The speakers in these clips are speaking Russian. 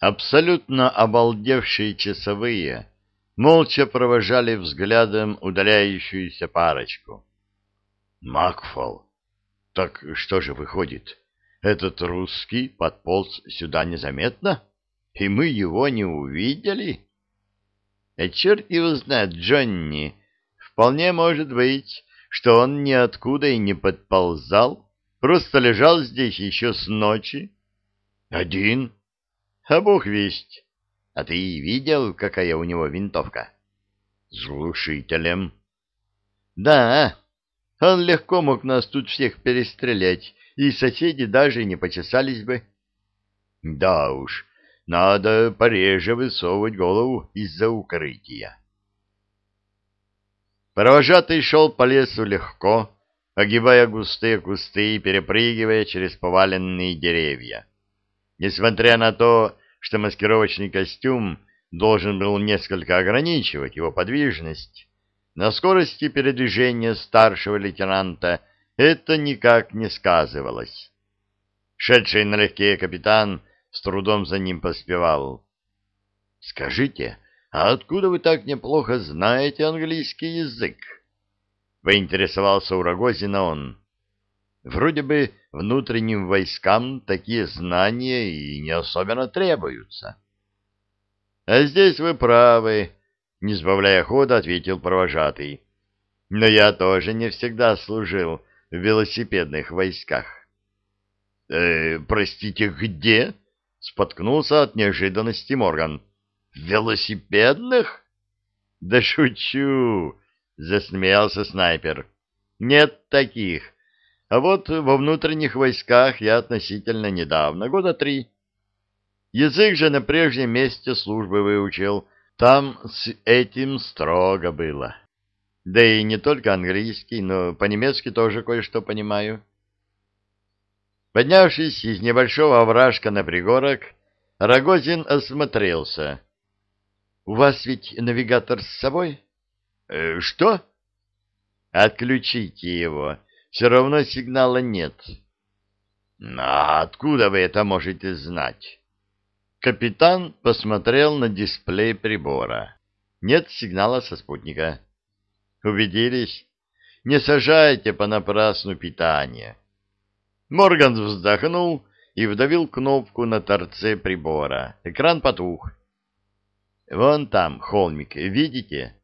Абсолютно обалдевшие часовые молча провожали взглядом удаляющуюся парочку. Макфол, так что же выходит, этот русский подполз сюда незаметно, и мы его не увидели? А черт его знает, Джонни, вполне может быть, что он ниоткуда и не подползал, просто лежал здесь еще с ночи. Один а бог весть. А ты видел, какая у него винтовка? С глушителем. Да, он легко мог нас тут всех перестрелять, и соседи даже не почесались бы. Да уж, надо пореже высовывать голову из-за укрытия. Провожатый шел по лесу легко, огибая густые кусты и перепрыгивая через поваленные деревья. Несмотря на то, что маскировочный костюм должен был несколько ограничивать его подвижность, на скорости передвижения старшего лейтенанта это никак не сказывалось. Шедший налегке капитан с трудом за ним поспевал. — Скажите, а откуда вы так неплохо знаете английский язык? — поинтересовался у Рогозина он. Вроде бы внутренним войскам такие знания и не особенно требуются. — А здесь вы правы, — не сбавляя хода, ответил провожатый. — Но я тоже не всегда служил в велосипедных войсках. «Э, — Простите, где? — споткнулся от неожиданности Морган. — велосипедных? — Да шучу! — засмеялся снайпер. — Нет таких. А вот во внутренних войсках я относительно недавно, года три. Язык же на прежнем месте службы выучил. Там с этим строго было. Да и не только английский, но по-немецки тоже кое-что понимаю. Поднявшись из небольшого овражка на пригорок, Рогозин осмотрелся. — У вас ведь навигатор с собой? «Э, — Что? — Отключите его. Все равно сигнала нет. А откуда вы это можете знать? Капитан посмотрел на дисплей прибора. Нет сигнала со спутника. Убедились? Не сажайте понапрасну питание. Морган вздохнул и вдавил кнопку на торце прибора. Экран потух. «Вон там холмик, видите?»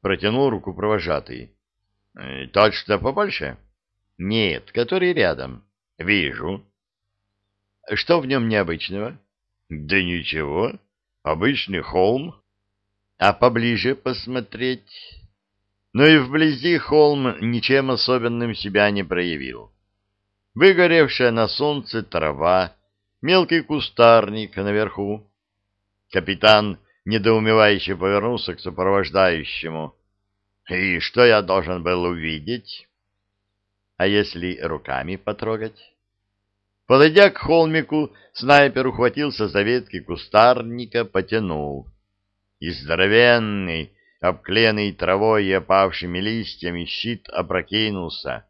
Протянул руку провожатый. «Тот, что побольше?» Нет, который рядом. Вижу. Что в нем необычного? Да ничего. Обычный холм. А поближе посмотреть? Но и вблизи холм ничем особенным себя не проявил. Выгоревшая на солнце трава, мелкий кустарник наверху. Капитан недоумевающе повернулся к сопровождающему. «И что я должен был увидеть?» А если руками потрогать? Подойдя к холмику, снайпер ухватился за ветки кустарника, потянул. И здоровенный, обкленный травой и опавшими листьями щит опрокинулся.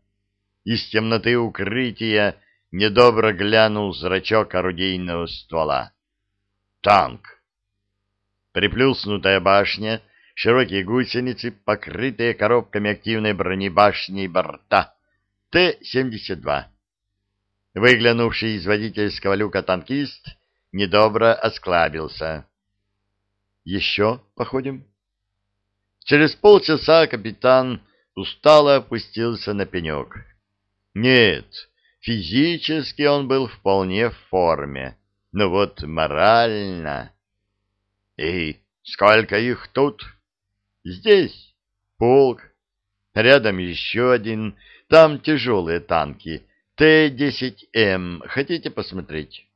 Из темноты укрытия недобро глянул зрачок орудийного ствола. Танк! Приплюснутая башня, широкие гусеницы, покрытые коробками активной бронебашни и борта — Т-72. Выглянувший из водительского люка танкист недобро осклабился. «Еще походим?» Через полчаса капитан устало опустился на пенек. Нет, физически он был вполне в форме, но вот морально... И сколько их тут? Здесь полк, рядом еще один, там тяжелые танки. Т-10М. Хотите посмотреть?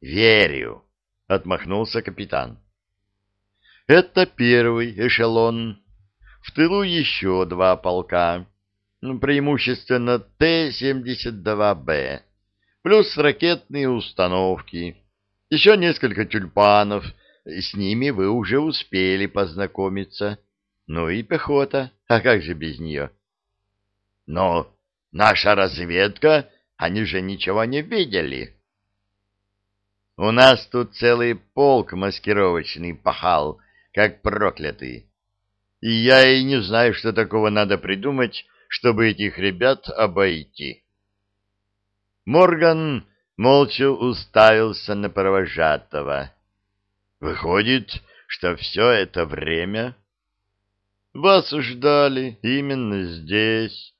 Верю, отмахнулся капитан. Это первый эшелон. В тылу еще два полка. Ну, преимущественно Т-72Б. Плюс ракетные установки. Еще несколько тюльпанов. С ними вы уже успели познакомиться. Ну и пехота. А как же без нее? — но наша разведка, они же ничего не видели. У нас тут целый полк маскировочный пахал, как проклятый. И я и не знаю, что такого надо придумать, чтобы этих ребят обойти. Морган молча уставился на провожатого. Выходит, что все это время... Вас ждали именно здесь.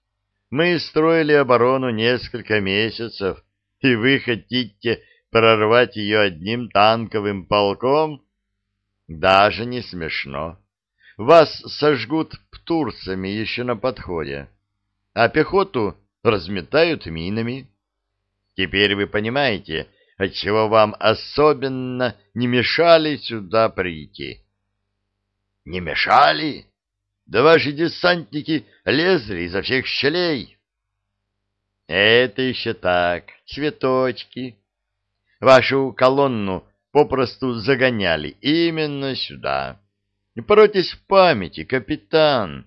Мы строили оборону несколько месяцев, и вы хотите прорвать ее одним танковым полком? Даже не смешно. Вас сожгут птурцами еще на подходе, а пехоту разметают минами. Теперь вы понимаете, отчего вам особенно не мешали сюда прийти. Не мешали? Да ваши десантники лезли изо всех щелей. Это еще так, цветочки. Вашу колонну попросту загоняли именно сюда. Не поротесь в памяти, капитан.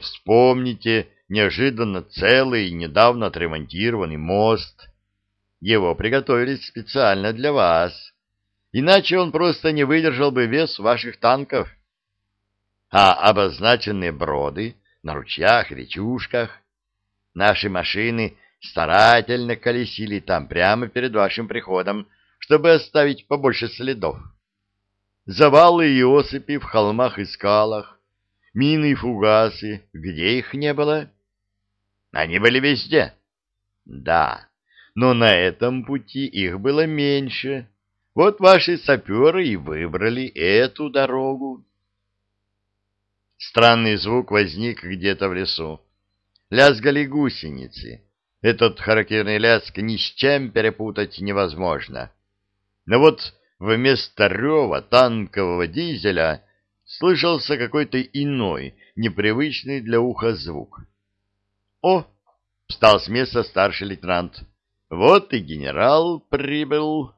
Вспомните неожиданно целый недавно отремонтированный мост. Его приготовили специально для вас. Иначе он просто не выдержал бы вес ваших танков а обозначенные броды на ручьях, речушках. Наши машины старательно колесили там прямо перед вашим приходом, чтобы оставить побольше следов. Завалы и осыпи в холмах и скалах, мины и фугасы, где их не было? Они были везде. Да, но на этом пути их было меньше. Вот ваши саперы и выбрали эту дорогу. Странный звук возник где-то в лесу. Лязгали гусеницы. Этот характерный лязг ни с чем перепутать невозможно. Но вот вместо рева танкового дизеля слышался какой-то иной, непривычный для уха звук. «О!» — встал с места старший лейтенант. «Вот и генерал прибыл».